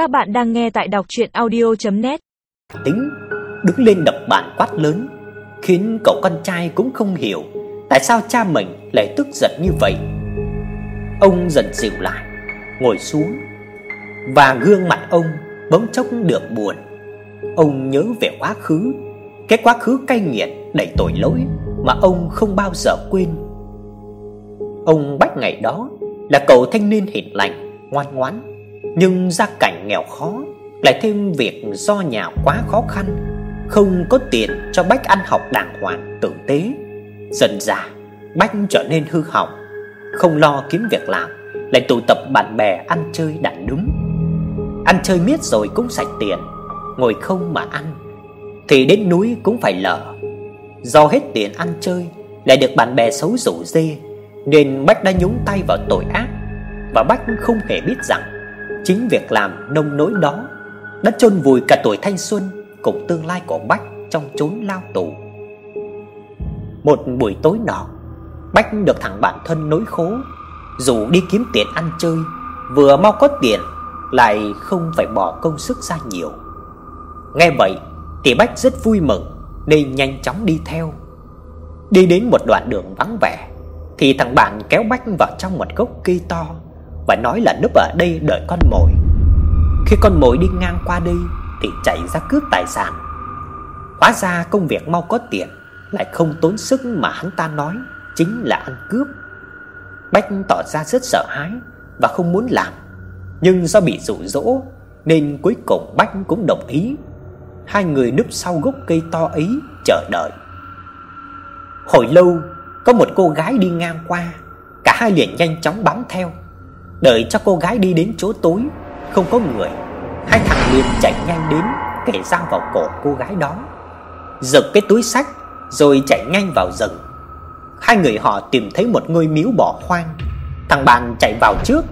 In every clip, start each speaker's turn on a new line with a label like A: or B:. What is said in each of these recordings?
A: Các bạn đang nghe tại đọc audio net
B: Tính đứng lên đập bàn quát lớn, khiến cậu con trai cũng không hiểu tại sao cha mình lại tức giận như vậy. Ông dần dịu lại, ngồi xuống và gương mặt ông bỗng chốc được buồn. Ông nhớ về quá khứ, cái quá khứ cay nghiệt đầy tội lỗi mà ông không bao giờ quên. Ông Bách ngày đó là cậu thanh niên hiền lành, ngoan ngoãn, nhưng gia cảnh nghèo khó, lại thêm việc do nhà quá khó khăn, không có tiền cho Bách ăn học đàng hoàng tử tế. Dần dà, Bách trở nên hư hỏng, không lo kiếm việc làm, lại tụ tập bạn bè ăn chơi đàn đúng. Ăn chơi miết rồi cũng sạch tiền, ngồi không mà ăn, thì đến núi cũng phải lở. Do hết tiền ăn chơi, lại được bạn bè xấu rủ dê, nên Bách đã nhúng tay vào tội ác và Bách không hề biết rằng chính việc làm nông nỗi đó đã chôn vùi cả tuổi thanh xuân cùng tương lai của Bách trong chốn lao tù. Một buổi tối nọ, Bách được thằng bạn thân nối khố dù đi kiếm tiền ăn chơi, vừa mau có tiền lại không phải bỏ công sức ra nhiều. Nghe vậy thì Bách rất vui mừng nên nhanh chóng đi theo. Đi đến một đoạn đường vắng vẻ thì thằng bạn kéo Bách vào trong một gốc cây to và nói là núp ở đây đợi con mồi. Khi con mồi đi ngang qua đây thì chạy ra cướp tài sản. Hóa ra công việc mau có tiền lại không tốn sức mà hắn ta nói chính là ăn cướp. Bách tỏ ra rất sợ hãi và không muốn làm, nhưng do bị dụ dỗ nên cuối cùng Bách cũng đồng ý. Hai người núp sau gốc cây to ấy chờ đợi. Hồi lâu, có một cô gái đi ngang qua, cả hai liền nhanh chóng bám theo. Đợi cho cô gái đi đến chỗ tối, không có người, hai thằng liền chạy nhanh đến Kẻ dao vào cổ cô gái đó. Giật cái túi sách rồi chạy nhanh vào rừng. Hai người họ tìm thấy một ngôi miếu bỏ hoang. Thằng bạn chạy vào trước,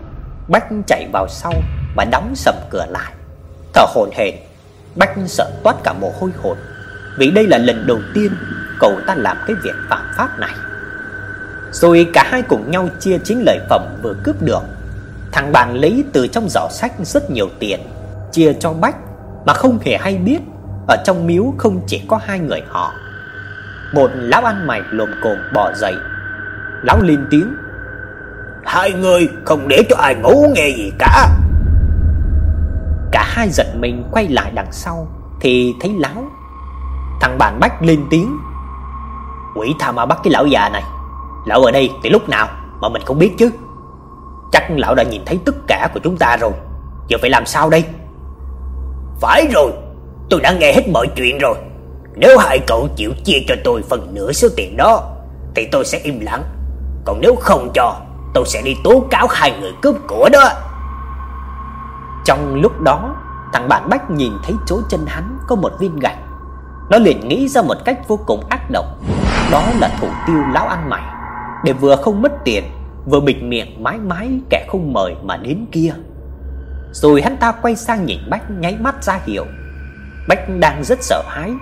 B: Bách chạy vào sau và đóng sầm cửa lại. Thở hổn hển, Bách sợ toát cả mồ hôi hột, vì đây là lần đầu tiên cậu ta làm cái việc phạm pháp này. Rồi cả hai cùng nhau chia chính lợi phẩm vừa cướp được. Thằng bạn lấy từ trong giỏ sách rất nhiều tiền, chia cho Bách mà không hề hay biết ở trong miếu không chỉ có hai người họ. Một lão ăn mày lồm cồm bò dậy. Lão lên tiếng:
C: "Hai người không để cho ai ngủ nghe gì cả."
B: Cả hai giật mình quay lại đằng sau thì thấy lão. Thằng bạn Bách lên tiếng:
C: "Quỷ tha ma bắt cái lão già này, lão ở đây từ lúc nào mà mình không biết chứ? Chắc lão đã nhìn thấy tất cả của chúng ta rồi, giờ phải làm sao đây?" "Phải rồi, tôi đã nghe hết mọi chuyện rồi." Nếu hai cậu chịu chia cho tôi phần nửa số tiền đó Thì tôi sẽ im lặng. Còn nếu không cho Tôi sẽ đi tố cáo hai người cướp của đó.
B: Trong lúc đó Thằng bạn Bách nhìn thấy chỗ chân hắn có một viên gạch. Nó liền nghĩ ra một cách vô cùng ác độc. Đó là thủ tiêu lão ăn mày. Để vừa không mất tiền Vừa bịt miệng mái mái kẻ không mời mà đến kia Rồi hắn ta quay sang nhìn Bách nháy mắt ra hiệu Bách đang rất sợ hãi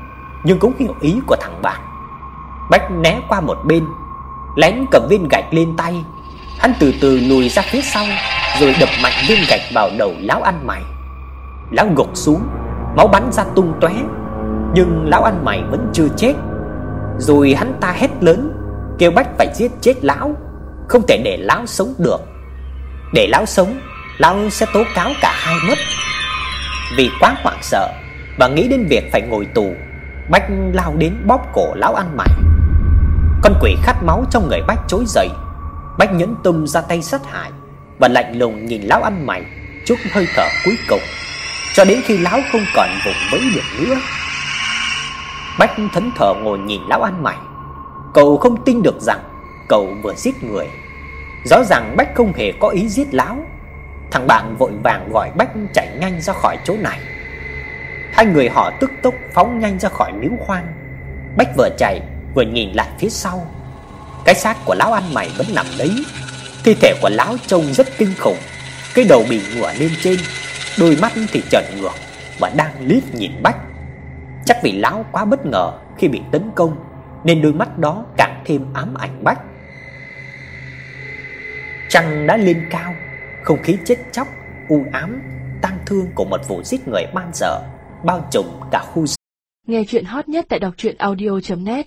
B: nhưng cũng hiểu ý của thằng bạn. Bách né qua một bên, lén cầm viên gạch lên tay, hắn từ từ lùi ra phía sau, rồi đập mạnh viên gạch vào đầu lão ăn mày. Lão gục xuống, máu bắn ra tung tóe, nhưng lão ăn mày vẫn chưa chết. Rồi hắn ta hét lớn, kêu Bách phải giết chết lão, không thể để lão sống được. Để lão sống, lão sẽ tố cáo cả hai mất. Vì quá hoảng sợ và nghĩ đến việc phải ngồi tù Bách lao đến bóp cổ lão ăn mày Con quỷ khát máu trong người Bách trỗi dậy Bách nhẫn tâm ra tay sát hại Và lạnh lùng nhìn lão ăn mày Chút hơi thở cuối cùng Cho đến khi lão không còn vùng vẫy được nữa Bách thẫn thờ ngồi nhìn lão ăn mày Cậu không tin được rằng Cậu vừa giết người Rõ ràng Bách không hề có ý giết lão Thằng bạn vội vàng gọi Bách chạy nhanh ra khỏi chỗ này Hai người họ tức tốc phóng nhanh ra khỏi miếu hoang. Bách vừa chạy vừa nhìn lại phía sau. Cái xác của lão ăn mày vẫn nằm đấy. Thi thể của lão trông rất kinh khủng. Cái đầu bị ngửa lên trên, đôi mắt thì trợn ngược và đang liếc nhìn Bách. Chắc vì lão quá bất ngờ khi bị tấn công nên đôi mắt đó càng thêm ám ảnh Bách. Trăng đã lên cao, không khí chết chóc, u ám, tang thương của một vụ giết người man dở bao trùm cả khu
D: Nghe chuyện hot nhất tại đọc truyện audio net.